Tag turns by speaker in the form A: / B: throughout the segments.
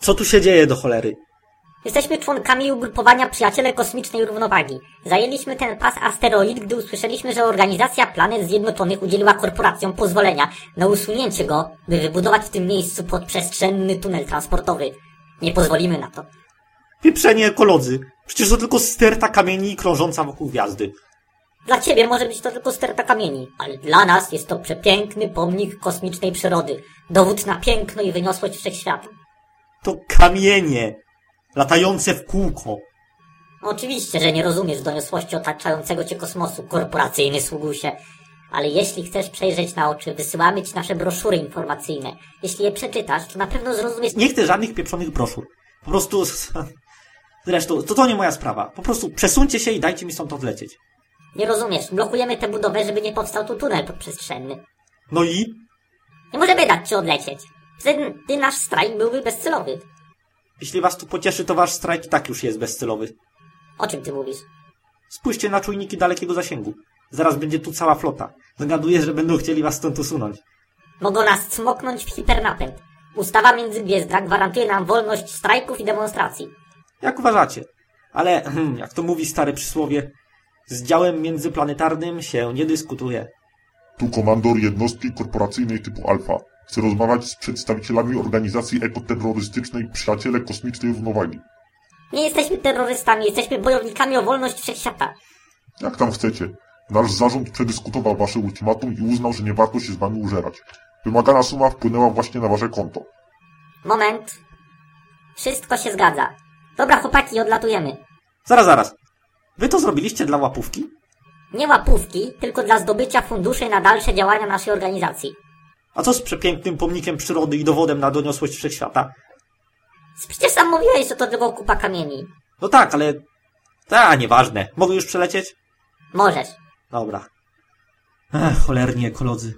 A: Co tu się dzieje do cholery?
B: Jesteśmy członkami ugrupowania Przyjaciele Kosmicznej Równowagi. Zajęliśmy ten pas asteroid, gdy usłyszeliśmy, że Organizacja Planet Zjednoczonych udzieliła korporacjom pozwolenia na usunięcie go, by wybudować w tym miejscu podprzestrzenny tunel transportowy. Nie pozwolimy na to.
A: Pieprzenie ekolodzy. Przecież to tylko sterta kamieni krążąca wokół gwiazdy.
B: Dla ciebie może być to tylko sterta kamieni, ale dla nas jest to przepiękny pomnik kosmicznej przyrody. Dowód na piękno i wyniosłość wszechświata.
A: To kamienie. Latające w kółko.
B: Oczywiście, że nie rozumiesz doniosłości otaczającego cię kosmosu, korporacyjny sługusie. Ale jeśli chcesz przejrzeć na oczy, wysyłamy ci nasze broszury informacyjne. Jeśli je przeczytasz, to na pewno zrozumiesz...
A: Nie chcę żadnych pieprzonych broszur. Po prostu... Zresztą, to to nie moja sprawa. Po prostu przesuńcie się i dajcie mi stąd odlecieć.
B: Nie rozumiesz, blokujemy tę budowę, żeby nie powstał tu tunel podprzestrzenny.
A: No i?
B: Nie możemy dać ci odlecieć. Wtedy ty nasz strajk byłby bezcelowy.
A: Jeśli was tu pocieszy, to wasz strajk i tak już jest bezcelowy.
B: O czym ty mówisz?
A: Spójrzcie na czujniki dalekiego zasięgu. Zaraz będzie tu cała flota. Zagaduję, że będą chcieli was stąd usunąć.
B: Mogą nas cmoknąć w hipernapęd. Ustawa Międzygwiezdna gwarantuje nam wolność strajków i demonstracji.
A: Jak uważacie? Ale, hmm, jak to mówi stare przysłowie, z działem międzyplanetarnym się nie dyskutuje.
C: Tu komandor jednostki korporacyjnej typu Alfa. Chcę rozmawiać z przedstawicielami organizacji ekoterrorystycznej Przyjaciele Kosmicznej Równowagi.
B: Nie jesteśmy terrorystami, jesteśmy bojownikami o wolność wszechświata.
C: Jak tam chcecie. Nasz zarząd przedyskutował wasze ultimatum i uznał, że nie warto się z wami użerać. Wymagana suma wpłynęła właśnie na wasze konto.
B: Moment. Wszystko się zgadza. Dobra, chłopaki, odlatujemy.
A: Zaraz, zaraz. Wy to zrobiliście dla łapówki?
B: Nie łapówki, tylko dla zdobycia funduszy na dalsze działania naszej organizacji.
A: A co z przepięknym pomnikiem przyrody i dowodem na doniosłość wszechświata?
B: Przecież sam mówiłeś, że to tylko kupa kamieni.
A: No tak, ale... Ta, nieważne. Mogę już przelecieć?
B: Możesz.
A: Dobra. Ech, cholerni ekolodzy.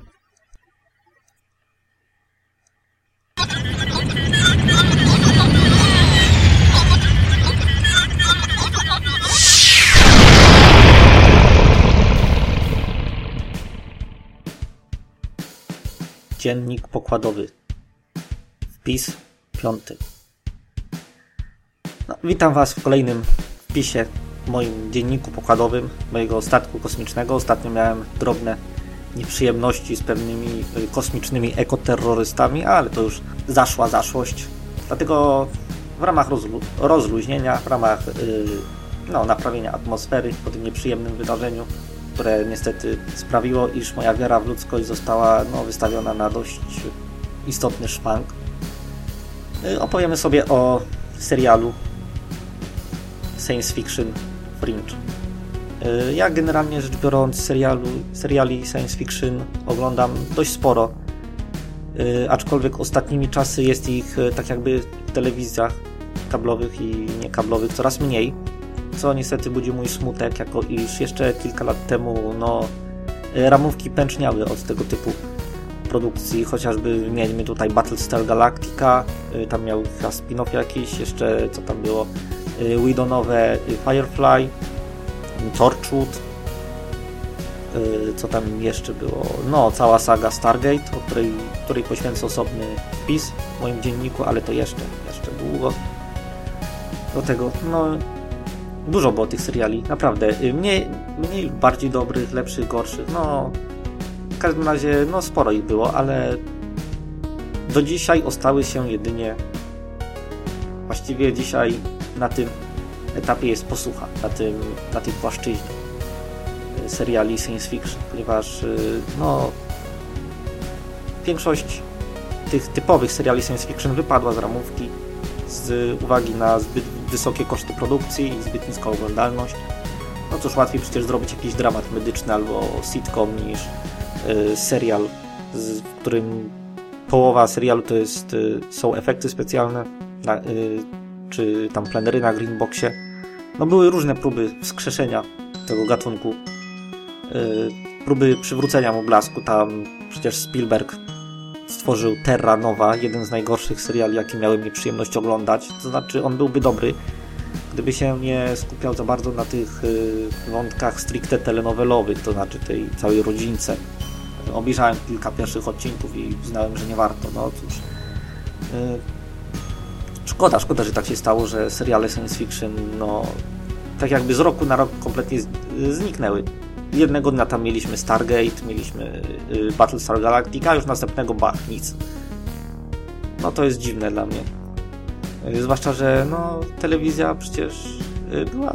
A: Dziennik pokładowy. Wpis piąty. No, witam Was w kolejnym wpisie w moim dzienniku pokładowym mojego statku kosmicznego. Ostatnio miałem drobne nieprzyjemności z pewnymi y, kosmicznymi ekoterrorystami, ale to już zaszła zaszłość. Dlatego w ramach rozlu rozluźnienia, w ramach yy, no, naprawienia atmosfery po tym nieprzyjemnym wydarzeniu, które niestety sprawiło, iż moja wiara w ludzkość została no, wystawiona na dość istotny szwank. Yy, opowiemy sobie o serialu science fiction Fringe. Y, Ja generalnie rzecz biorąc serialu, seriali science fiction oglądam dość sporo, Y, aczkolwiek ostatnimi czasy jest ich y, tak jakby w telewizjach kablowych i niekablowych coraz mniej, co niestety budzi mój smutek, jako iż jeszcze kilka lat temu no, y, ramówki pęczniały od tego typu produkcji, chociażby mieliśmy tutaj Battlestar Galactica, y, tam miał spin-off jakiś, jeszcze co tam było, y, Widonowe Firefly, Torchwood, co tam jeszcze było, no cała saga Stargate, o której, której poświęcę osobny wpis w moim dzienniku, ale to jeszcze, jeszcze długo. Do tego, no dużo było tych seriali, naprawdę, y, mniej, mniej bardziej dobrych, lepszych, gorszych, no w każdym razie, no sporo ich było, ale do dzisiaj ostały się jedynie właściwie dzisiaj na tym etapie jest posłucha, na, tym, na tej płaszczyźnie y, seriali science fiction, ponieważ y, no większość tych typowych seriali science fiction wypadła z ramówki z uwagi na zbyt wysokie koszty produkcji i zbyt niską oglądalność. No cóż, łatwiej przecież zrobić jakiś dramat medyczny albo sitcom niż y, serial, z, w którym połowa serialu to jest, y, są efekty specjalne, na, y, czy tam plenery na Greenboxie. No były różne próby wskrzeszenia tego gatunku, y, próby przywrócenia mu blasku. Tam przecież Spielberg stworzył Terra Nova, jeden z najgorszych seriali, jakie miałem nieprzyjemność oglądać. To znaczy, on byłby dobry, gdyby się nie skupiał za bardzo na tych y, wątkach stricte telenowelowych, to znaczy tej całej rodzince. Obejrzałem kilka pierwszych odcinków i uznałem, że nie warto. No cóż. Y, szkoda, szkoda, że tak się stało, że seriale science fiction, no, tak jakby z roku na rok kompletnie zniknęły. Jednego dnia tam mieliśmy Stargate, mieliśmy y, Battlestar Galactica, już następnego bach, nic. No to jest dziwne dla mnie. Y, zwłaszcza, że no, telewizja przecież y, była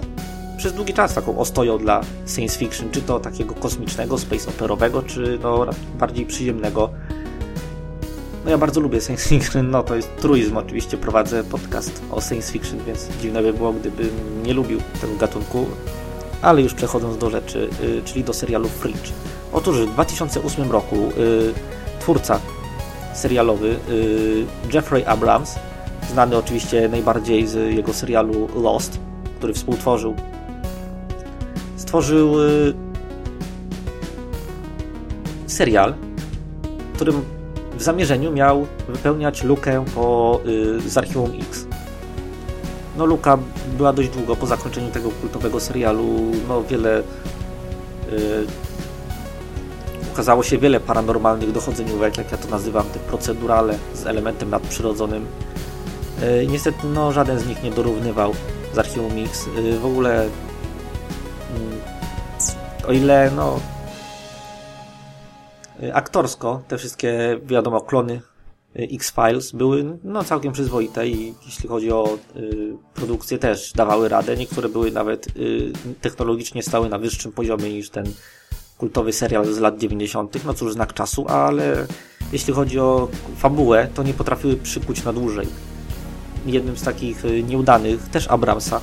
A: przez długi czas taką ostoją dla science fiction, czy to takiego kosmicznego, space operowego, czy no, bardziej przyziemnego. No ja bardzo lubię science fiction, no to jest truizm oczywiście, prowadzę podcast o science fiction, więc dziwne by było, gdybym nie lubił tego gatunku. Ale już przechodząc do rzeczy, yy, czyli do serialu Fringe. Otóż w 2008 roku yy, twórca serialowy yy, Jeffrey Abrams, znany oczywiście najbardziej z jego serialu Lost, który współtworzył, stworzył y, serial, którym w zamierzeniu miał wypełniać lukę po, y, z Archiwum X. No luka była dość długo po zakończeniu tego kultowego serialu. No wiele... Y, ukazało się wiele paranormalnych dochodzeniówek, jak ja to nazywam, te procedurale z elementem nadprzyrodzonym. Y, niestety no żaden z nich nie dorównywał z Archiwum Mix. Y, w ogóle mm, o ile no Y, aktorsko te wszystkie, wiadomo, klony X-Files były no, całkiem przyzwoite i jeśli chodzi o y, produkcję też dawały radę. Niektóre były nawet y, technologicznie stały na wyższym poziomie niż ten kultowy serial z lat 90. No cóż, znak czasu, ale jeśli chodzi o fabułę, to nie potrafiły przykuć na dłużej. Jednym z takich y, nieudanych, też Abramsa,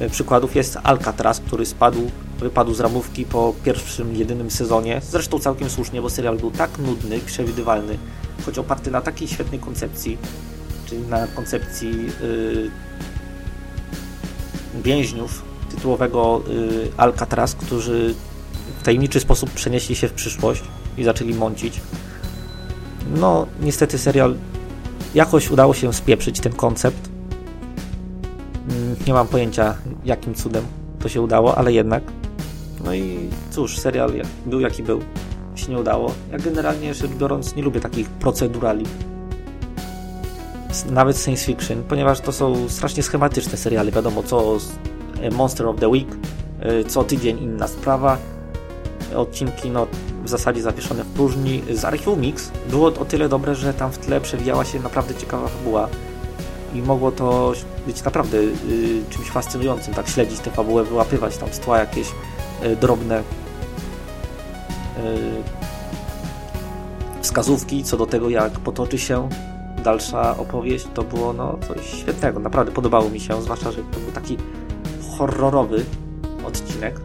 A: y, przykładów jest Alcatraz, który spadł wypadł z ramówki po pierwszym, jedynym sezonie. Zresztą całkiem słusznie, bo serial był tak nudny, przewidywalny, choć oparty na takiej świetnej koncepcji, czyli na koncepcji yy, więźniów tytułowego yy, Alcatraz, którzy w tajemniczy sposób przenieśli się w przyszłość i zaczęli mącić. No, niestety serial jakoś udało się spieprzyć ten koncept. Mm, nie mam pojęcia, jakim cudem to się udało, ale jednak. No i cóż, serial był jaki był. Się nie udało. Ja generalnie rzecz biorąc nie lubię takich procedurali. Nawet science fiction, ponieważ to są strasznie schematyczne seriale. Wiadomo, co e, Monster of the Week, e, co tydzień inna sprawa. Odcinki, no, w zasadzie zawieszone w próżni. Z Archiwum Mix było o tyle dobre, że tam w tle przewijała się naprawdę ciekawa fabuła i mogło to być naprawdę y, czymś fascynującym, tak śledzić tę fabułę, wyłapywać tam z tła jakieś y, drobne wskazówki co do tego, jak potoczy się dalsza opowieść. To było no, coś świetnego, naprawdę podobało mi się, zwłaszcza, że to był taki horrorowy odcinek,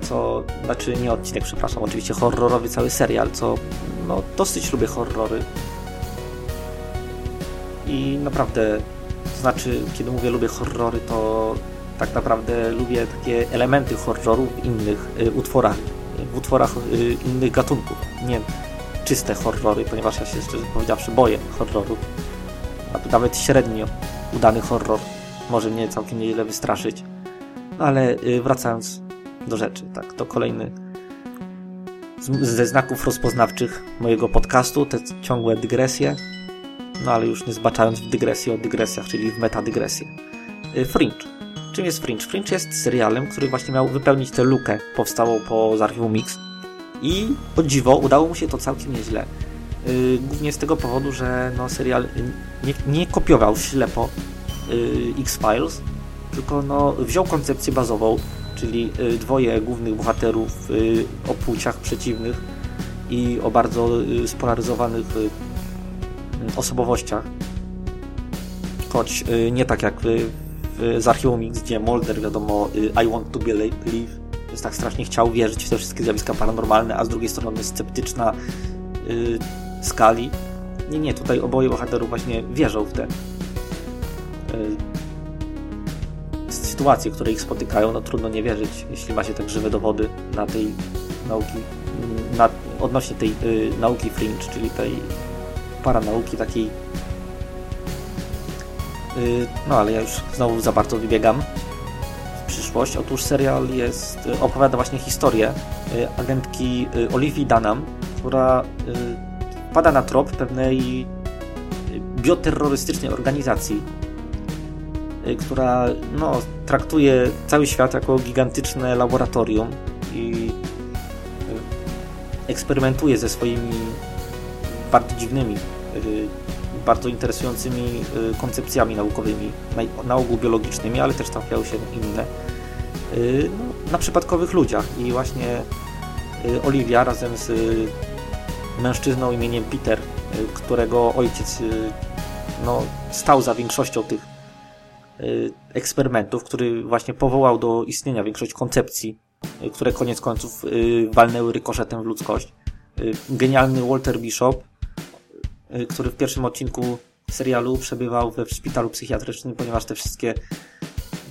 A: co, znaczy nie odcinek, przepraszam, oczywiście horrorowy cały serial, co no, dosyć lubię horrory i naprawdę, to znaczy, kiedy mówię lubię horrory, to tak naprawdę lubię takie elementy horroru w innych y, utworach, w utworach y, innych gatunków. Nie czyste horrory, ponieważ ja się szczerze powiedziawszy boję horroru. Nawet średnio udany horror może mnie całkiem nieźle wystraszyć. No ale y, wracając do rzeczy, tak, to kolejny ze znaków rozpoznawczych mojego podcastu, te ciągłe dygresje, no ale już nie zbaczając w dygresję o dygresjach, czyli w metadygresję. Y, Fringe. Czym jest Fringe? Fringe jest serialem, który właśnie miał wypełnić tę lukę powstałą po z Mix i o dziwo udało mu się to całkiem nieźle. Yy, głównie z tego powodu, że no, serial nie, nie kopiował ślepo yy, X-Files, tylko no, wziął koncepcję bazową, czyli yy, dwoje głównych bohaterów y, o płciach przeciwnych i o bardzo y, spolaryzowanych y, osobowościach. Choć nie tak jak z Archiwum X, gdzie Mulder, wiadomo, y, I want to believe, jest tak strasznie chciał wierzyć w te wszystkie zjawiska paranormalne, a z drugiej strony jest sceptyczna y, skali. Nie, nie, tutaj oboje bohaterów właśnie wierzą w te sytuacje, które ich spotykają. No trudno nie wierzyć, jeśli ma się tak żywe dowody na tej nauki, na, odnośnie tej y, nauki fringe, czyli tej paranauki takiej. Y, no ale ja już znowu za bardzo wybiegam w przyszłość. Otóż serial jest, y, opowiada właśnie historię y, agentki Olivii Dunham, która pada na trop pewnej bioterrorystycznej organizacji, która no, traktuje cały świat jako gigantyczne laboratorium i eksperymentuje ze swoimi bardzo dziwnymi, bardzo interesującymi koncepcjami naukowymi, na ogół biologicznymi, ale też trafiają się inne, no, na przypadkowych ludziach. I właśnie Olivia razem z mężczyzną imieniem Peter, y, którego ojciec y, no, stał za większością tych y, eksperymentów, który właśnie powołał do istnienia większość koncepcji, które koniec końców walnęły rykoszetem w ludzkość. Genialny Walter Bishop, który w pierwszym odcinku serialu przebywał we szpitalu psychiatrycznym, ponieważ te wszystkie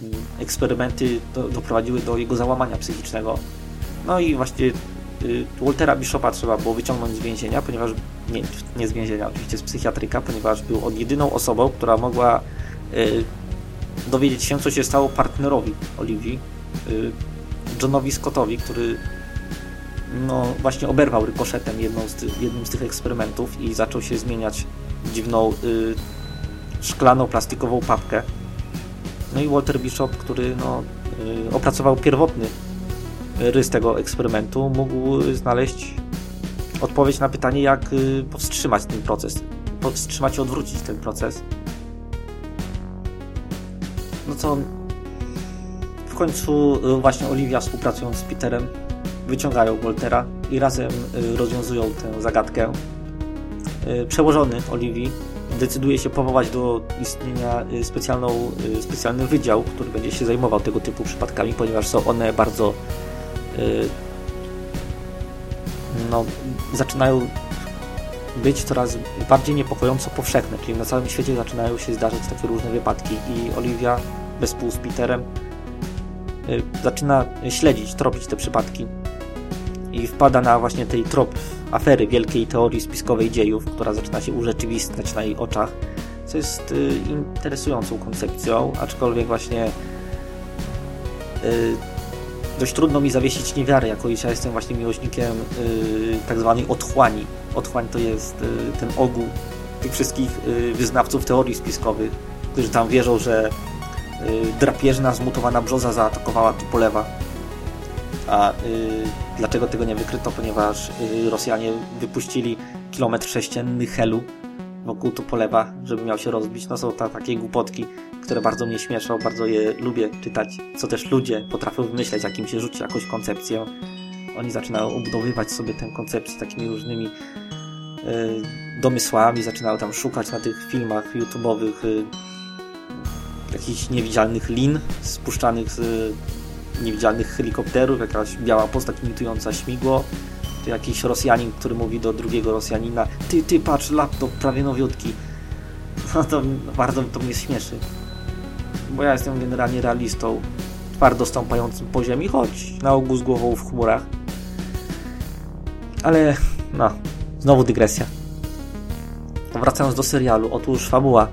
A: mm, eksperymenty do, doprowadziły do jego załamania psychicznego. No i właśnie Y, Waltera Bishopa trzeba było wyciągnąć z więzienia, ponieważ nie, nie z więzienia, oczywiście z psychiatryka, ponieważ był on jedyną osobą, która mogła y, dowiedzieć się, co się stało partnerowi Oliwii, y, Johnowi Scottowi, który no, właśnie oberwał rykoszetem jedną z jednym z tych eksperymentów i zaczął się zmieniać dziwną y, szklaną, plastikową papkę. No i Walter Bishop, który no, y, opracował pierwotny rys tego eksperymentu mógł znaleźć odpowiedź na pytanie, jak y, powstrzymać ten proces, powstrzymać i odwrócić ten proces. No co, w końcu y, właśnie Olivia współpracując z Peterem wyciągają Waltera i razem y, rozwiązują tę zagadkę. Przełożony Oliwii decyduje się powołać do istnienia specjalną, specjalny wydział, który będzie się zajmował tego typu przypadkami, ponieważ są one bardzo Y, no, zaczynają być coraz bardziej niepokojąco powszechne, czyli na całym świecie zaczynają się zdarzać takie różne wypadki i Olivia wespół z Peterem y, zaczyna śledzić, tropić te przypadki i wpada na właśnie tej trop afery wielkiej teorii spiskowej dziejów, która zaczyna się urzeczywistniać na jej oczach, co jest y, interesującą koncepcją, aczkolwiek właśnie dość trudno mi zawiesić niewiarę, jako iż ja jestem właśnie miłośnikiem yy, tak zwanej otchłani. Otchłań to jest yy, ten ogół tych wszystkich yy, wyznawców teorii spiskowych, którzy tam wierzą, że yy, drapieżna, zmutowana brzoza zaatakowała Tupolewa. A yy, dlaczego tego nie wykryto? Ponieważ yy, Rosjanie wypuścili kilometr sześcienny helu wokół Tupolewa, żeby miał się rozbić. No są ta, takie głupotki które bardzo mnie śmieszą, bardzo je lubię czytać, co też ludzie potrafią wymyśleć, jak im się rzuci jakąś koncepcję. Oni zaczynają obudowywać sobie tę koncepcję takimi różnymi y, domysłami, zaczynają tam szukać na tych filmach YouTube'owych y, jakichś niewidzialnych lin spuszczanych z y, niewidzialnych helikopterów, jakaś biała postać imitująca śmigło, to jakiś Rosjanin, który mówi do drugiego Rosjanina ty, ty, patrz, laptop prawie nowiutki. No to bardzo to mnie śmieszy bo ja jestem generalnie realistą, twardo stąpającym po ziemi, choć na ogół z głową w chmurach. Ale, no, znowu dygresja. Wracając do serialu, otóż fabuła.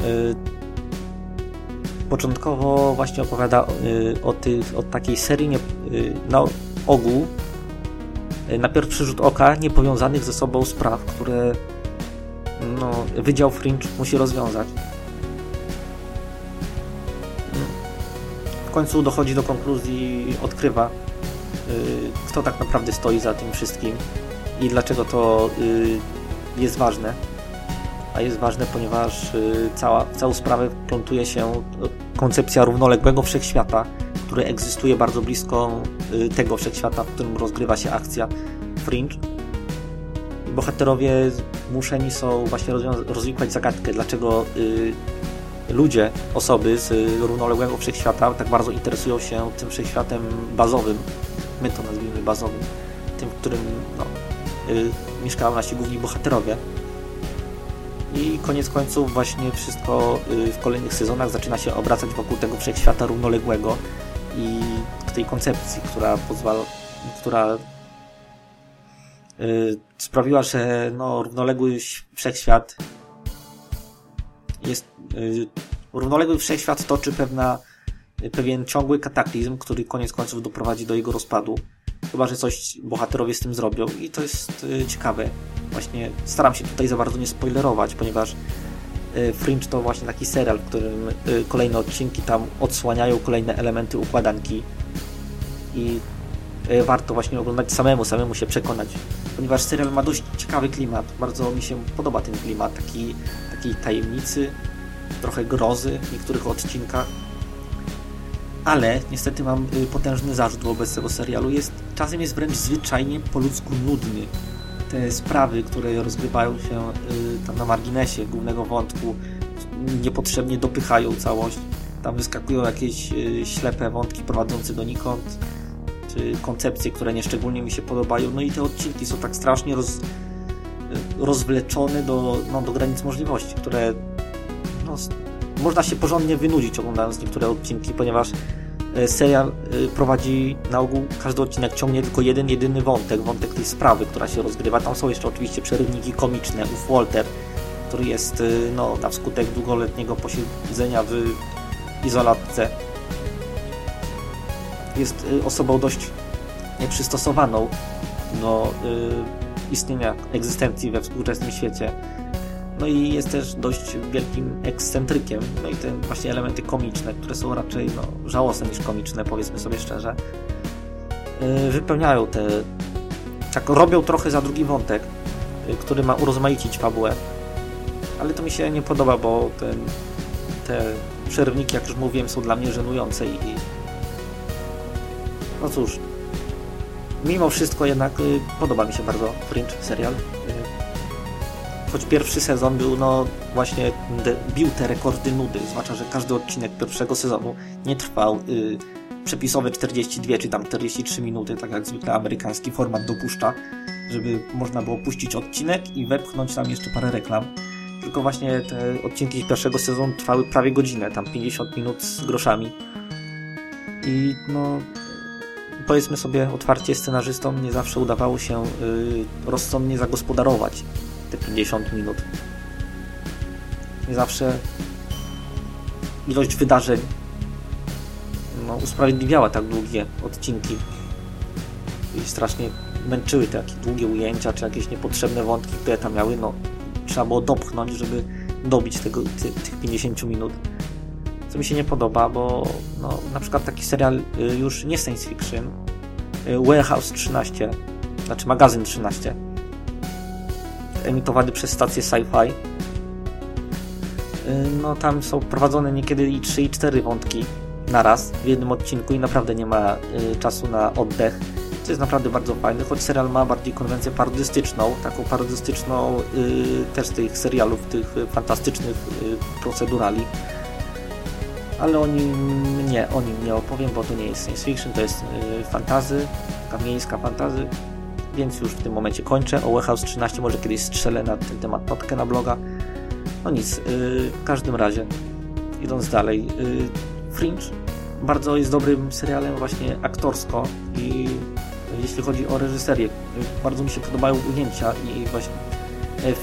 A: Yy, początkowo właśnie opowiada yy, o, tych, o takiej serii nie, yy, na ogół y, na pierwszy rzut oka niepowiązanych ze sobą spraw, które no, Wydział Fringe musi rozwiązać. w końcu dochodzi do konkluzji, odkrywa, y, kto tak naprawdę stoi za tym wszystkim i dlaczego to y, jest ważne. A jest ważne, ponieważ y, cała, całą sprawę plątuje się koncepcja równoległego wszechświata, który egzystuje bardzo blisko tego wszechświata, w którym rozgrywa się akcja Fringe. Bohaterowie zmuszeni są właśnie rozwiązać zagadkę, dlaczego ludzie, osoby z równoległego wszechświata tak bardzo interesują się tym wszechświatem bazowym, my to nazwijmy bazowym, tym, w którym no, y, mieszkają nasi główni bohaterowie. I koniec końców właśnie wszystko y, w kolejnych sezonach zaczyna się obracać wokół tego wszechświata równoległego i tej koncepcji, która pozwala, która y, sprawiła, że no, równoległy wszechświat jest y, równoległy wszechświat toczy pewna, pewien ciągły kataklizm, który koniec końców doprowadzi do jego rozpadu. Chyba, że coś bohaterowie z tym zrobią i to jest y, ciekawe. właśnie staram się tutaj za bardzo nie spoilerować, ponieważ y, Fringe to właśnie taki serial, w którym y, kolejne odcinki tam odsłaniają kolejne elementy układanki i warto właśnie oglądać samemu, samemu się przekonać, ponieważ serial ma dość ciekawy klimat, bardzo mi się podoba ten klimat, taki, takiej tajemnicy, trochę grozy w niektórych odcinkach, ale niestety mam potężny zarzut wobec tego serialu, jest, czasem jest wręcz zwyczajnie po ludzku nudny, te sprawy, które rozgrywają się y, tam na marginesie głównego wątku, niepotrzebnie dopychają całość. Tam wyskakują jakieś y, ślepe wątki prowadzące donikąd, czy koncepcje, które nieszczególnie mi się podobają. No i te odcinki są tak strasznie roz, y, rozwleczone do, no, do granic możliwości, które no, można się porządnie wynudzić oglądając niektóre odcinki, ponieważ E, serial e, prowadzi na ogół, każdy odcinek ciągnie tylko jeden, jedyny wątek, wątek tej sprawy, która się rozgrywa. Tam są jeszcze oczywiście przerywniki komiczne. Uf Walter, który jest e, no, na skutek długoletniego posiedzenia w izolatce, jest osobą dość nieprzystosowaną do istnienia egzystencji we współczesnym świecie no i jest też dość wielkim ekscentrykiem. No i te właśnie elementy komiczne, które są raczej no, żałosne niż komiczne, powiedzmy sobie szczerze, yy, wypełniają te... Tak, robią trochę za drugi wątek, yy, który ma urozmaicić fabułę. Ale to mi się nie podoba, bo ten, te przerwniki, jak już mówiłem, są dla mnie żenujące i... No cóż, mimo wszystko jednak yy, podoba mi się bardzo Fringe serial choć pierwszy sezon był, no właśnie bił te rekordy nudy, zwłaszcza, że każdy odcinek pierwszego sezonu nie trwał y, przepisowe 42 czy tam 43 minuty, tak jak zwykle amerykański format dopuszcza, żeby można było puścić odcinek i wepchnąć tam jeszcze parę reklam. Tylko właśnie te odcinki pierwszego sezonu trwały prawie godzinę, tam 50 minut z groszami. I no, powiedzmy sobie otwarcie, scenarzystom nie zawsze udawało się y, rozsądnie zagospodarować te 50 minut. Nie zawsze ilość wydarzeń no, usprawiedliwiała tak długie odcinki i strasznie męczyły te takie długie ujęcia, czy jakieś niepotrzebne wątki, które tam miały, no trzeba było dopchnąć, żeby dobić tego, ty, tych 50 minut. Co mi się nie podoba, bo no, na przykład taki serial y, już nie science fiction, y, Warehouse 13, znaczy magazyn 13, emitowany przez stację Sci-Fi. Y, no tam są prowadzone niekiedy i 3 i 4 wątki naraz w jednym odcinku i naprawdę nie ma y, czasu na oddech. Co jest naprawdę bardzo fajne, choć serial ma bardziej konwencję parodystyczną, taką parodystyczną y, też tych serialów, tych fantastycznych procedurali. Ale o nim nie, o nim nie opowiem, bo to nie jest science fiction, to jest fantazy, taka miejska fantazy więc już w tym momencie kończę. O Warehouse 13 może kiedyś strzelę na ten temat notkę na bloga. No nic, yy, w każdym razie, idąc dalej, yy, Fringe bardzo jest dobrym serialem właśnie aktorsko i jeśli chodzi o reżyserię, bardzo mi się podobają ujęcia i właśnie yy,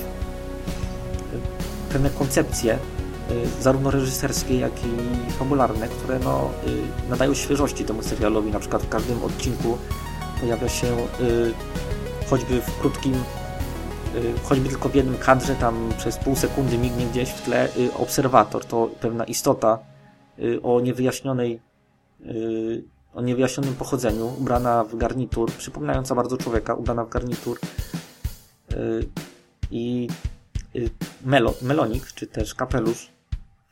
A: pewne koncepcje, y, zarówno reżyserskie, jak i fabularne, które no, y, nadają świeżości temu serialowi. Na przykład w każdym odcinku pojawia się y, choćby w krótkim, y, choćby tylko w jednym kadrze, tam przez pół sekundy mignie gdzieś w tle y, obserwator. To pewna istota o niewyjaśnionej o niewyjaśnionym pochodzeniu, ubrana w garnitur, przypominająca bardzo człowieka, ubrana w garnitur. I melo, melonik, czy też kapelusz,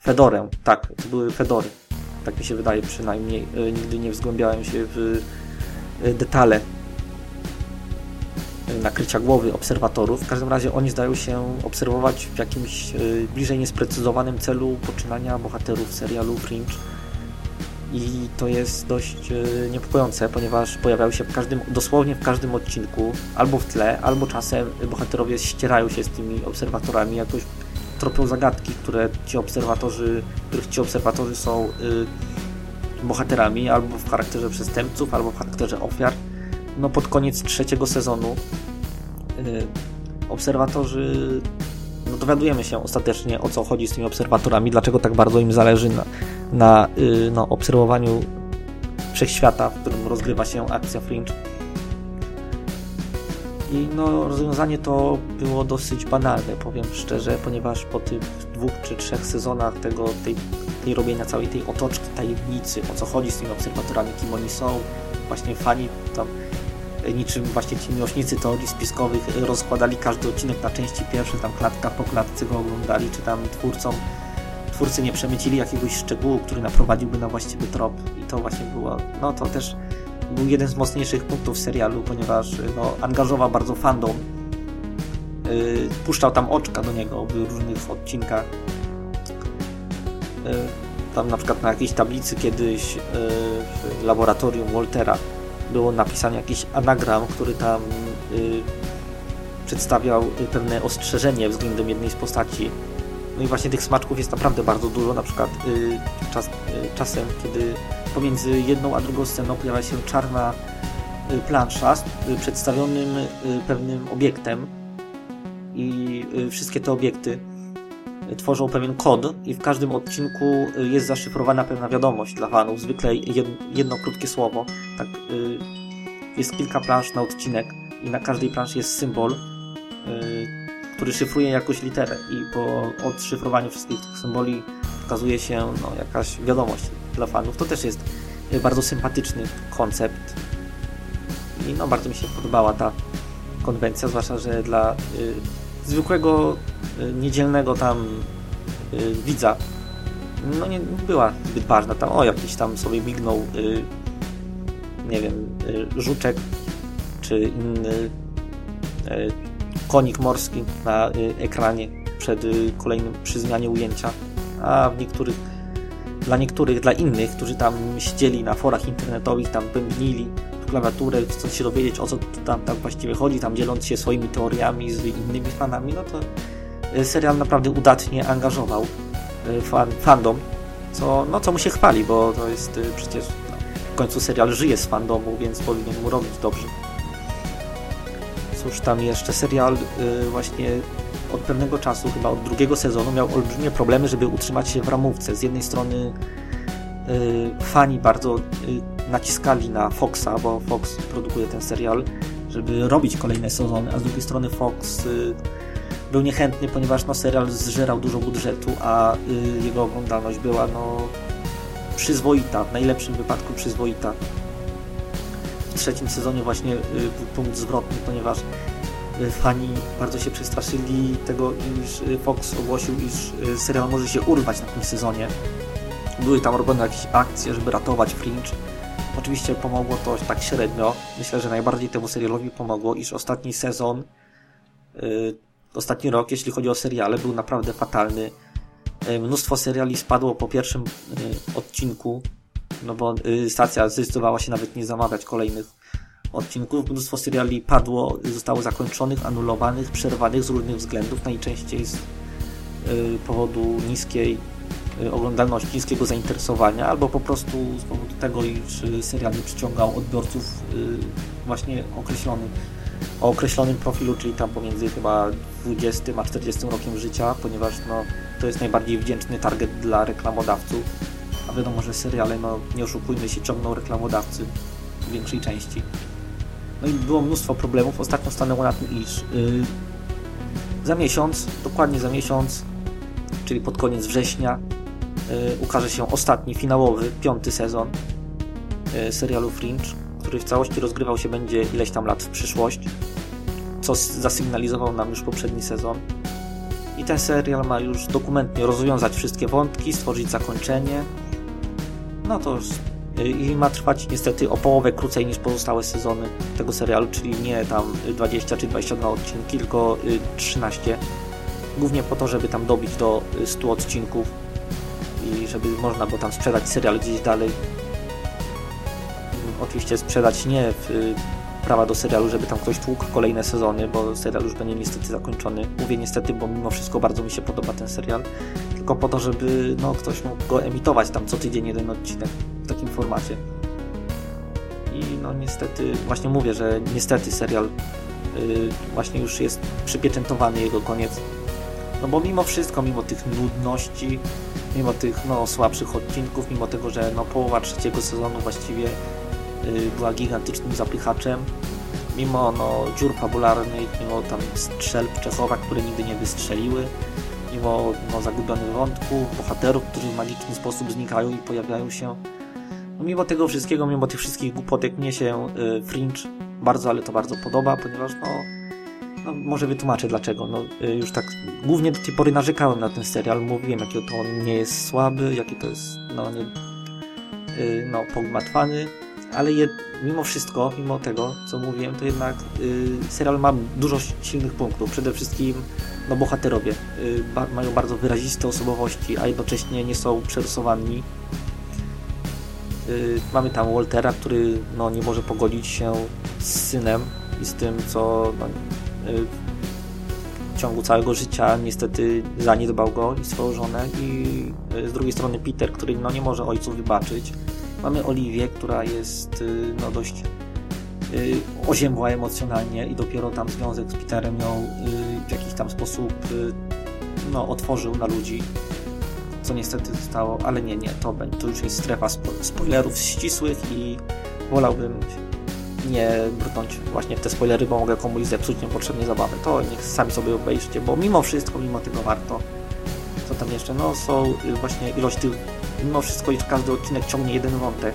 A: fedorę, tak, to były fedory, tak mi się wydaje przynajmniej, nigdy nie wzgłębiałem się w detale nakrycia głowy obserwatorów. W każdym razie oni zdają się obserwować w jakimś y, bliżej niesprecyzowanym celu poczynania bohaterów serialu Fringe. I to jest dość y, niepokojące, ponieważ pojawiają się w każdym, dosłownie w każdym odcinku, albo w tle, albo czasem bohaterowie ścierają się z tymi obserwatorami, jakoś tropią zagadki, które ci obserwatorzy, których ci obserwatorzy są bohaterami, albo w charakterze przestępców, albo w charakterze ofiar. No pod koniec trzeciego sezonu yy, obserwatorzy no dowiadujemy się ostatecznie o co chodzi z tymi obserwatorami, dlaczego tak bardzo im zależy na, na yy, no, obserwowaniu wszechświata, w którym rozgrywa się akcja Fringe. I no, rozwiązanie to było dosyć banalne, powiem szczerze, ponieważ po tych dwóch czy trzech sezonach tego, tej, tej robienia całej tej otoczki, tajemnicy, o co chodzi z tymi obserwatorami, kim oni są, właśnie fani tam niczym właśnie ci miłośnicy teorii spiskowych rozkładali każdy odcinek na części pierwsze, tam klatka po klatce go oglądali, czy tam twórcom twórcy nie przemycili jakiegoś szczegółu, który naprowadziłby na właściwy trop. I to właśnie było, no to też był jeden z mocniejszych punktów serialu, ponieważ no, angażował bardzo fandom. Yy, puszczał tam oczka do niego w różnych odcinkach. Yy, tam na przykład na jakiejś tablicy kiedyś yy, w laboratorium Waltera było napisany jakiś anagram, który tam przedstawiał pewne ostrzeżenie względem jednej z postaci. No i właśnie tych smaczków jest naprawdę bardzo dużo, na przykład czas, czasem, kiedy pomiędzy jedną a drugą sceną pojawia się czarna y, plansza z y, przedstawionym y, pewnym obiektem. I wszystkie te obiekty tworzą pewien kod i w każdym odcinku jest zaszyfrowana pewna wiadomość dla fanów, zwykle jedno krótkie słowo. Tak, jest kilka plansz na odcinek i na każdej planszy jest symbol, który szyfruje jakąś literę. I po odszyfrowaniu wszystkich tych symboli pokazuje się no, jakaś wiadomość dla fanów. To też jest y, bardzo sympatyczny koncept i no, bardzo mi się podobała ta konwencja, zwłaszcza, że dla y, zwykłego, y, niedzielnego tam y, widza no nie, była zbyt ważna. Tam o, jakiś tam sobie mignął nie wiem, żuczek czy inny konik morski na ekranie przed kolejnym przy zmianie ujęcia, a w niektórych dla niektórych, dla innych, którzy tam siedzieli na forach internetowych, tam bębnili w klawiaturę, chcąc się dowiedzieć o co tam, tam właściwie chodzi, tam dzieląc się swoimi teoriami z innymi fanami, no to e, serial naprawdę udatnie angażował e, fan, fandom, co, no, co mu się chwali, bo to jest e, przecież no, w końcu serial żyje z fandomu, więc powinien mu robić dobrze. Cóż tam jeszcze, serial właśnie od pewnego czasu, chyba od drugiego sezonu, miał olbrzymie problemy, żeby utrzymać się w ramówce. Z jednej strony yy, fani bardzo yy, naciskali na Foxa, bo Fox produkuje ten serial, żeby robić kolejne sezony, a z drugiej strony Fox yy, był niechętny, ponieważ no, serial zżerał dużo budżetu, a y, jego oglądalność była no, przyzwoita, w najlepszym wypadku przyzwoita. W trzecim sezonie właśnie y, był punkt zwrotny, ponieważ fani bardzo się przestraszyli tego, iż Fox ogłosił, iż y, serial może się urwać na tym sezonie. Były tam robione jakieś akcje, żeby ratować Fringe. Oczywiście pomogło to tak średnio. Myślę, że najbardziej temu serialowi pomogło, iż ostatni sezon, yy, ostatni rok, jeśli chodzi o seriale, był naprawdę fatalny. Yy, mnóstwo seriali spadło po pierwszym yy, odcinku, no bo y, stacja zdecydowała się nawet nie zamawiać kolejnych odcinków. Mnóstwo seriali padło, zostało zakończonych, anulowanych, przerwanych z różnych względów, najczęściej z y, powodu niskiej y, oglądalności, niskiego zainteresowania, albo po prostu z powodu tego, iż serial nie przyciągał odbiorców y, właśnie określonym, o określonym profilu, czyli tam pomiędzy chyba 20 a 40 rokiem życia, ponieważ no, to jest najbardziej wdzięczny target dla reklamodawców. A wiadomo, że seriale, no nie oszukujmy się, ciągną reklamodawcy w większej części. No i było mnóstwo problemów. Ostatnio stanęło na tym, iż yy, za miesiąc, dokładnie za miesiąc, czyli pod koniec września, yy, ukaże się ostatni, finałowy, piąty sezon yy, serialu Fringe, który w całości rozgrywał się będzie ileś tam lat w przyszłość, co zasygnalizował nam już poprzedni sezon. I ten serial ma już dokumentnie rozwiązać wszystkie wątki, stworzyć zakończenie. No to i ma trwać niestety o połowę krócej niż pozostałe sezony tego serialu, czyli nie tam 20 czy 22 odcinki, tylko 13. Y, Głównie po to, żeby tam dobić do 100 odcinków i żeby można było tam sprzedać serial gdzieś dalej. Oczywiście sprzedać nie w y, prawa do serialu, żeby tam ktoś tłukł kolejne sezony, bo serial już będzie niestety zakończony. Mówię niestety, bo mimo wszystko bardzo mi się podoba ten serial, tylko po to, żeby no, ktoś mógł go emitować tam co tydzień jeden odcinek w takim formacie. I no niestety, właśnie mówię, że niestety serial yy, właśnie już jest przypieczętowany jego koniec. No bo mimo wszystko, mimo tych nudności, mimo tych no, słabszych odcinków, mimo tego, że no, połowa trzeciego sezonu właściwie yy, była gigantycznym zapychaczem, mimo no, dziur fabularnych, mimo tam strzelb Czechowa, które nigdy nie wystrzeliły, mimo no, zagubionych wątków, bohaterów, którzy w magiczny sposób znikają i pojawiają się. No, mimo tego wszystkiego, mimo tych wszystkich głupotek, mnie się y, Fringe bardzo, ale to bardzo podoba, ponieważ no, no może wytłumaczę dlaczego. No, y, już tak głównie do tej pory narzekałem na ten serial, mówiłem, jaki to on nie jest słaby, jaki to jest no, nie, y, no, pogmatwany, ale je, mimo wszystko, mimo tego, co mówiłem, to jednak y, serial ma dużo silnych punktów. Przede wszystkim no, bohaterowie y, ba, mają bardzo wyraziste osobowości, a jednocześnie nie są przerysowani. Y, mamy tam Waltera, który no, nie może pogodzić się z synem i z tym, co no, y, w ciągu całego życia niestety zaniedbał go i swoją żonę. I y, z drugiej strony Peter, który no, nie może ojcu wybaczyć. Mamy Oliwię, która jest no, dość oziębła emocjonalnie i dopiero tam związek z Peterem ją w jakiś tam sposób no, otworzył na ludzi, co niestety zostało, ale nie, nie, to, to już jest strefa spo, spoilerów ścisłych i wolałbym nie brnąć właśnie w te spoilery, bo mogę komuś zepsuć niepotrzebnie zabawę. To niech sami sobie obejrzycie, bo mimo wszystko, mimo tego warto. Co tam jeszcze? No są właśnie ilość tych mimo wszystko każdy odcinek ciągnie jeden wątek,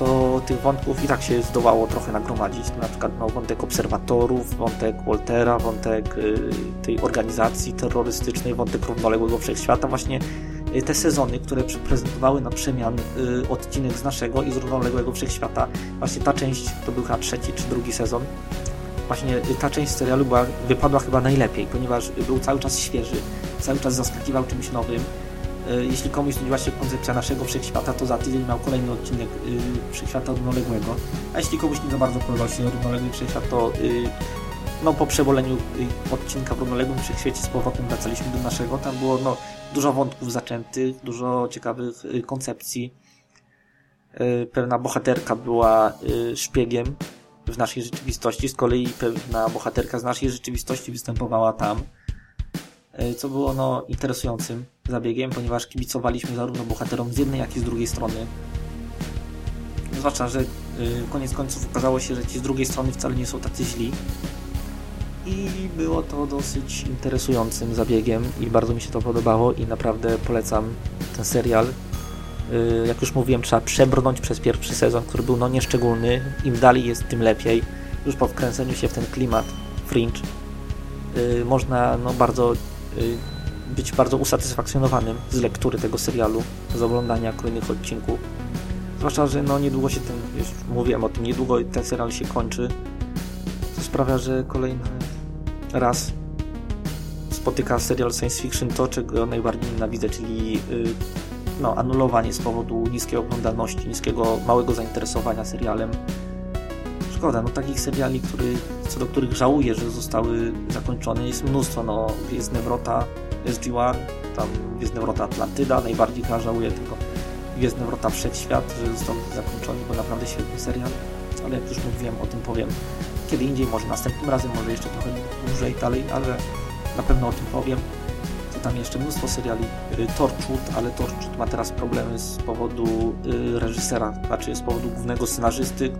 A: to tych wątków i tak się zdołało trochę nagromadzić. Na przykład no, wątek obserwatorów, wątek Waltera, wątek y, tej organizacji terrorystycznej, wątek równoległego wszechświata. Właśnie y, te sezony, które prezentowały na przemian y, odcinek z naszego i z równoległego wszechświata. Właśnie ta część, to był chyba trzeci czy drugi sezon, właśnie ta część serialu była, wypadła chyba najlepiej, ponieważ był cały czas świeży, cały czas zaskakiwał czymś nowym jeśli komuś nudziła się koncepcja naszego wszechświata, to za tydzień miał kolejny odcinek y, wszechświata równoległego. A jeśli komuś nie za bardzo podobał się równoległy wszechświat, to y, no, po przeboleniu y, odcinka w równoległym wszechświecie z powrotem wracaliśmy do naszego. Tam było no, dużo wątków zaczętych, dużo ciekawych koncepcji. Pewna bohaterka była szpiegiem w naszej rzeczywistości, z kolei pewna bohaterka z naszej rzeczywistości występowała tam. E, co było no, interesującym zabiegiem, ponieważ kibicowaliśmy zarówno bohaterom z jednej, jak i z drugiej strony. Zwłaszcza, że y, koniec końców okazało się, że ci z drugiej strony wcale nie są tacy źli. I było to dosyć interesującym zabiegiem i bardzo mi się to podobało i naprawdę polecam ten serial. Y, jak już mówiłem, trzeba przebrnąć przez pierwszy sezon, który był no nieszczególny. Im dalej jest, tym lepiej. Już po wkręceniu się w ten klimat fringe y, można no, bardzo być bardzo usatysfakcjonowanym z lektury tego serialu, z oglądania kolejnych odcinków. Zwłaszcza, że no niedługo się ten, już mówiłem o tym, niedługo ten serial się kończy, co sprawia, że kolejny raz spotyka serial science fiction to, czego najbardziej nienawidzę, czyli yy, no, anulowanie z powodu niskiej oglądalności, niskiego, małego zainteresowania serialem. Szkoda, no takich seriali, który, co do których żałuję, że zostały zakończone, jest mnóstwo, no Gwiezdne Wrota SG-1, tam Gwiezdne Wrota Atlantyda, najbardziej chyba żałuję tylko Gwiezdne Wrota Wszechświat, że został zakończony, bo naprawdę świetny serial, ale jak już mówiłem, o tym powiem kiedy indziej, może następnym razem, może jeszcze trochę dłużej dalej, ale na pewno o tym powiem. To tam jeszcze mnóstwo seriali y, Torchwood, ale Torchwood ma teraz problemy z powodu y, reżysera, znaczy z powodu głównego scenarzysty,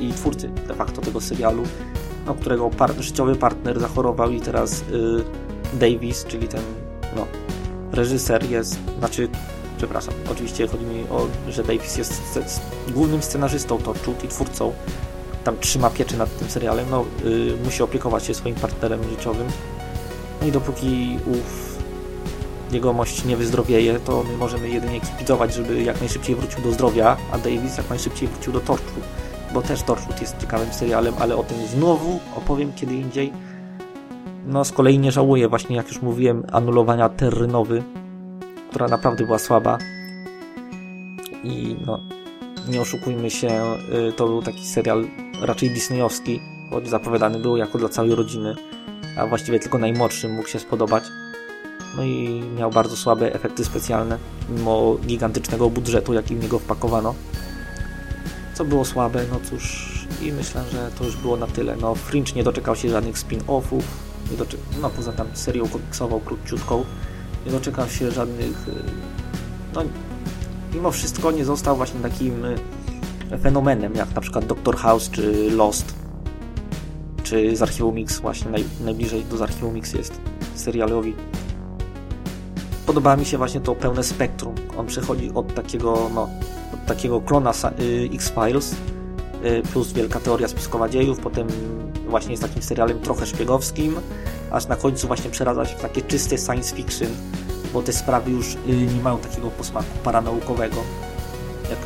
A: i twórcy de facto tego serialu, no, którego par życiowy partner zachorował i teraz y, Davis, czyli ten no, reżyser jest, znaczy przepraszam, oczywiście chodzi mi o, że Davis jest głównym scenarzystą Torchwood i twórcą, tam trzyma pieczę nad tym serialem, no, y, musi opiekować się swoim partnerem życiowym. No i dopóki ów jegomość nie wyzdrowieje, to my możemy jedynie kipizować, żeby jak najszybciej wrócił do zdrowia, a Davis jak najszybciej wrócił do Torchwood bo też Torchwood jest ciekawym serialem, ale o tym znowu opowiem kiedy indziej. No z kolei nie żałuję właśnie, jak już mówiłem, anulowania Terrynowy, która naprawdę była słaba. I no, nie oszukujmy się, y, to był taki serial raczej disneyowski, choć zapowiadany był jako dla całej rodziny, a właściwie tylko najmłodszym mógł się spodobać. No i miał bardzo słabe efekty specjalne, mimo gigantycznego budżetu, jaki w niego wpakowano co było słabe, no cóż, i myślę, że to już było na tyle. No, Fringe nie doczekał się żadnych spin-offów, no poza tam serią komiksową, króciutką, nie doczekał się żadnych, y, no mimo wszystko nie został właśnie takim y, fenomenem, jak na przykład Doctor House czy Lost, czy z Archiwum Mix, właśnie naj, najbliżej do Archiwum Mix jest serialowi. Podoba mi się właśnie to pełne spektrum. On przechodzi od takiego, no, od takiego klona y, X-Files, plus wielka teoria spiskowa dziejów, potem właśnie jest takim serialem trochę szpiegowskim, aż na końcu właśnie przeradza się w takie czyste science fiction, bo te sprawy już y, nie mają takiego posmaku paranaukowego, jak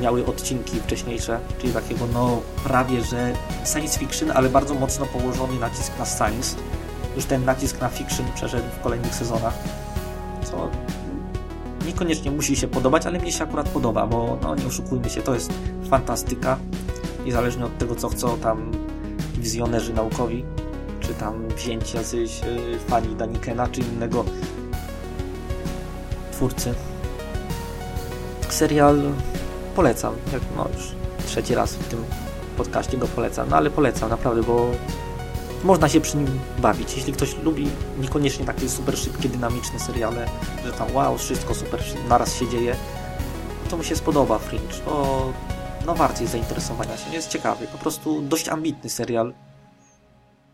A: miały odcinki wcześniejsze, czyli takiego no prawie, że science fiction, ale bardzo mocno położony nacisk na science. Już ten nacisk na fiction przeszedł w kolejnych sezonach, co niekoniecznie musi się podobać, ale mnie się akurat podoba, bo no nie oszukujmy się, to jest fantastyka, niezależnie od tego, co chcą tam wizjonerzy naukowi, czy tam wzięci jacyś fani Danikena, czy innego twórcy. Serial polecam, jak no już trzeci raz w tym podcaście go polecam, no ale polecam naprawdę, bo można się przy nim bawić. Jeśli ktoś lubi niekoniecznie takie super szybkie, dynamiczne seriale, że tam wow, wszystko super naraz się dzieje, to mu się spodoba Fringe, bo no wart jest zainteresowania się, jest ciekawy, po prostu dość ambitny serial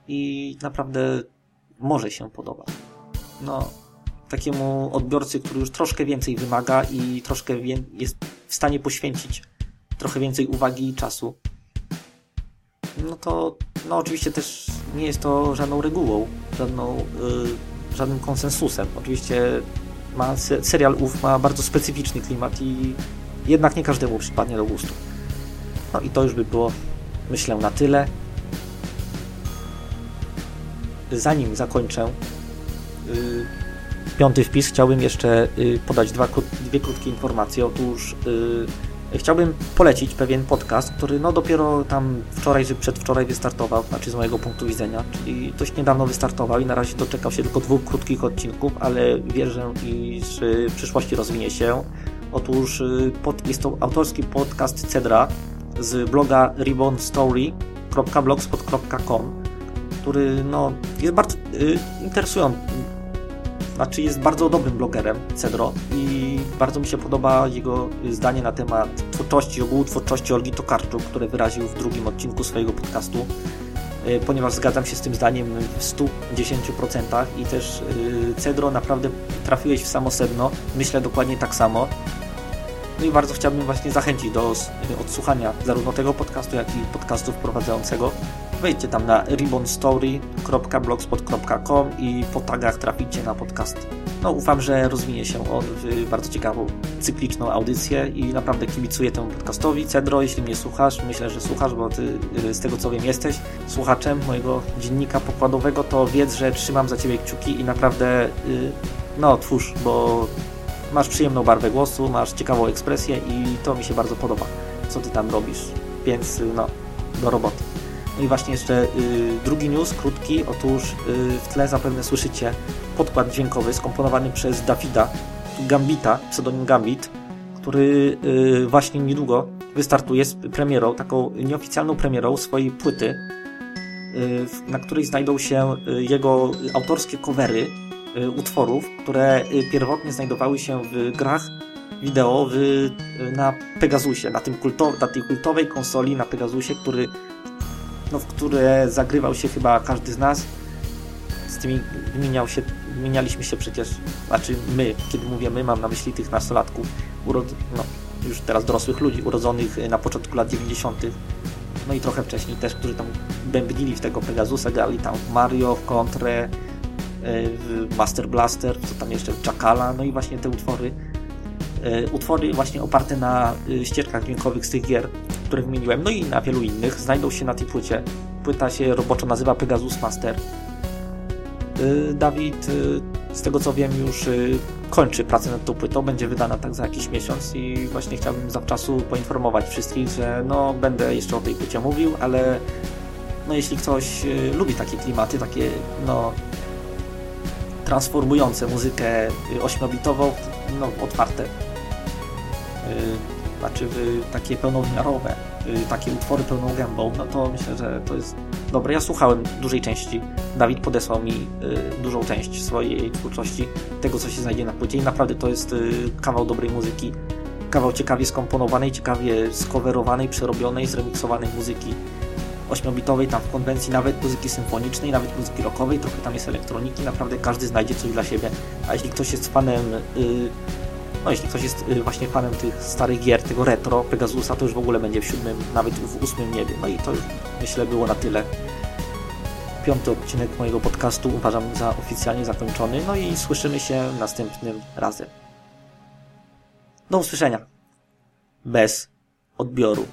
A: i naprawdę może się podobać. No, takiemu odbiorcy, który już troszkę więcej wymaga i troszkę jest w stanie poświęcić trochę więcej uwagi i czasu, no to no oczywiście też nie jest to żadną regułą, żadną, yy, żadnym konsensusem. Oczywiście ma, serial ów ma bardzo specyficzny klimat i jednak nie każdemu przypadnie do gustu. No i to już by było, myślę, na tyle. Zanim zakończę yy, piąty wpis, chciałbym jeszcze yy, podać dwa, dwie krótkie informacje. Otóż yy, Chciałbym polecić pewien podcast, który no dopiero tam wczoraj czy przedwczoraj wystartował, znaczy z mojego punktu widzenia, czyli dość niedawno wystartował i na razie doczekał się tylko dwóch krótkich odcinków, ale wierzę, iż w przyszłości rozwinie się. Otóż y, pod, jest to autorski podcast Cedra z bloga ribbonstory.blogspot.com, który no, jest bardzo y, interesujący znaczy jest bardzo dobrym blogerem, Cedro, i bardzo mi się podoba jego zdanie na temat twórczości, ogółu twórczości Olgi Tokarczuk, które wyraził w drugim odcinku swojego podcastu, e, ponieważ zgadzam się z tym zdaniem w 110% i też e, Cedro naprawdę trafiłeś w samo sedno, myślę dokładnie tak samo. No i bardzo chciałbym właśnie zachęcić do odsłuchania zarówno tego podcastu, jak i podcastu wprowadzającego wejdźcie tam na ribbonstory.blogspot.com i po tagach traficie na podcast. No ufam, że rozwinie się on w bardzo ciekawą, cykliczną audycję i naprawdę kibicuję temu podcastowi. Cedro, jeśli mnie słuchasz, myślę, że słuchasz, bo ty y, z tego co wiem jesteś słuchaczem mojego dziennika pokładowego, to wiedz, że trzymam za ciebie kciuki i naprawdę y, no twórz, bo masz przyjemną barwę głosu, masz ciekawą ekspresję i to mi się bardzo podoba, co ty tam robisz. Więc no, do roboty. No i właśnie jeszcze y, drugi news, krótki. Otóż y, w tle zapewne słyszycie podkład dźwiękowy skomponowany przez Dawida Gambita, pseudonim Gambit, który y, właśnie niedługo wystartuje z premierą, taką nieoficjalną premierą swojej płyty, y, na której znajdą się y, jego autorskie covery y, utworów, które pierwotnie znajdowały się w grach wideo w, na Pegasusie, na, tym kultow, na tej kultowej konsoli na Pegasusie, który no, w które zagrywał się chyba każdy z nas. Z tymi wymieniał się, wymienialiśmy się przecież, znaczy my, kiedy mówię my, mam na myśli tych nastolatków, urod, no, już teraz dorosłych ludzi, urodzonych na początku lat 90., no i trochę wcześniej też, którzy tam bębnili w tego Pegasusa, grali tam w Mario, w Contrę, w Master Blaster, co tam jeszcze, w Jackala, no i właśnie te utwory, e, utwory właśnie oparte na e, ścieżkach dźwiękowych z tych gier, które wymieniłem, no i na wielu innych, znajdą się na tej płycie. Płyta się roboczo nazywa Pegasus Master. Dawid, z tego co wiem, już kończy pracę nad tą płytą, będzie wydana tak za jakiś miesiąc i właśnie chciałbym zawczasu poinformować wszystkich, że no będę jeszcze o tej płycie mówił, ale no jeśli ktoś lubi takie klimaty, takie no transformujące muzykę ośmiobitową, no otwarte znaczy takie pełnowymiarowe, y, takie utwory pełną gębą, no to myślę, że to jest dobre. Ja słuchałem dużej części, Dawid podesłał mi y, dużą część swojej twórczości, tego co się znajdzie na płycie i naprawdę to jest y, kawał dobrej muzyki, kawał ciekawie skomponowanej, ciekawie skowerowanej, przerobionej, zremiksowanej muzyki. 8-bitowej, tam w konwencji nawet muzyki symfonicznej, nawet muzyki rockowej, trochę tam jest elektroniki, naprawdę każdy znajdzie coś dla siebie. A jeśli ktoś jest fanem, yy, no jeśli ktoś jest yy, właśnie fanem tych starych gier, tego retro, Pegasusa, to już w ogóle będzie w siódmym, nawet w ósmym niebie. No i to już myślę było na tyle. Piąty odcinek mojego podcastu uważam za oficjalnie zakończony, no i słyszymy się następnym razem. Do usłyszenia. Bez odbioru.